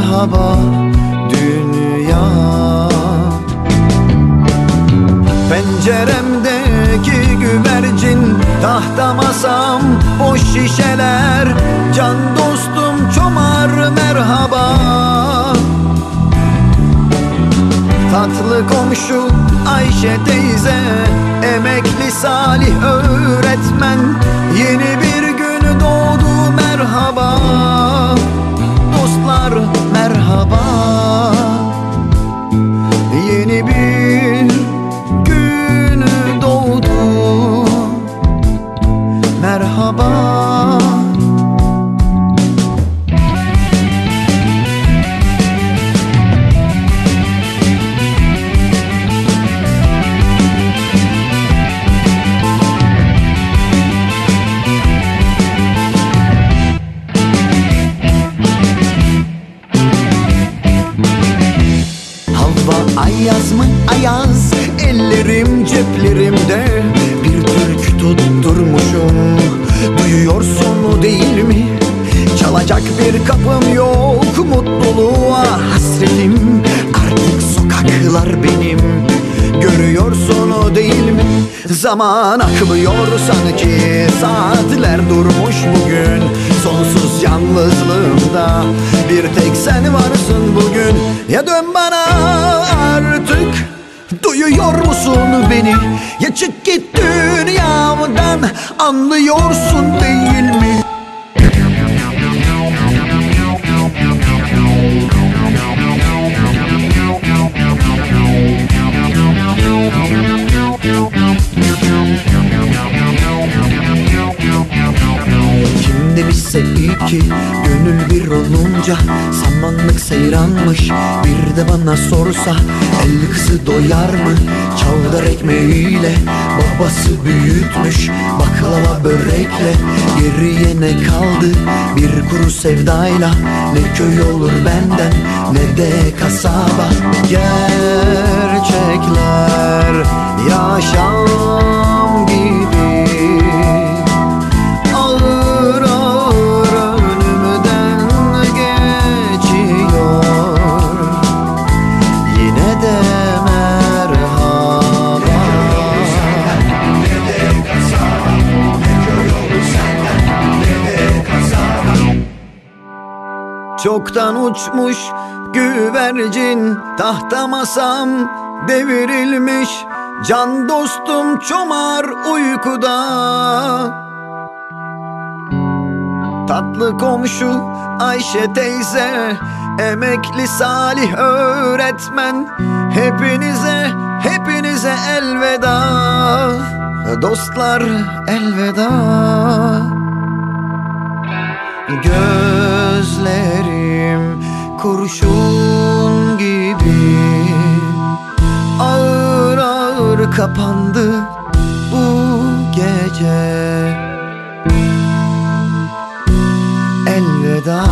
Merhaba dünya. Penceremdeki güvercin Tahta masam boş şişeler. Can dostum çomar merhaba. Tatlı komşu Ayşe teyze Emekli Salih öğretmen. Yeni bir gün doğdu merhaba Merhaba. Hava ayaz mı ayaz Ellerim ceplerimde. Bir tutturmuşum. Duyuyorsun değil mi? Çalacak bir kapım yok. Mutluluğa hasretim. Artık sokaklar benim. Görüyorsun o değil mi? Zaman akmıyor sanki. Saatler durmuş bugün. Sonsuz yalnızlığımda Bir tek sen varsın bugün. Ya dön bana artık Duyuyor musun beni? Ya çık git dünyamdan Anlıyorsun değil mi? Kim demişse iyi ki Olunca Samanlık seyranmış. Bir de bana sorsa El kızı doyar mı? Çavdar ekmeğiyle Babası büyütmüş. Baklava börekle Geriye ne kaldı? Bir kuru sevdayla Ne köy olur benden Ne de kasaba. Gerçekler Yaşam gibi Çoktan uçmuş güvercin Tahta masam devrilmiş. Can dostum çomar uykuda. Tatlı komşu Ayşe teyze Emekli Salih öğretmen. Hepinize hepinize elveda. Dostlar elveda. Gözlerim kurşun gibi Ağır ağır kapandı bu gece. Elveda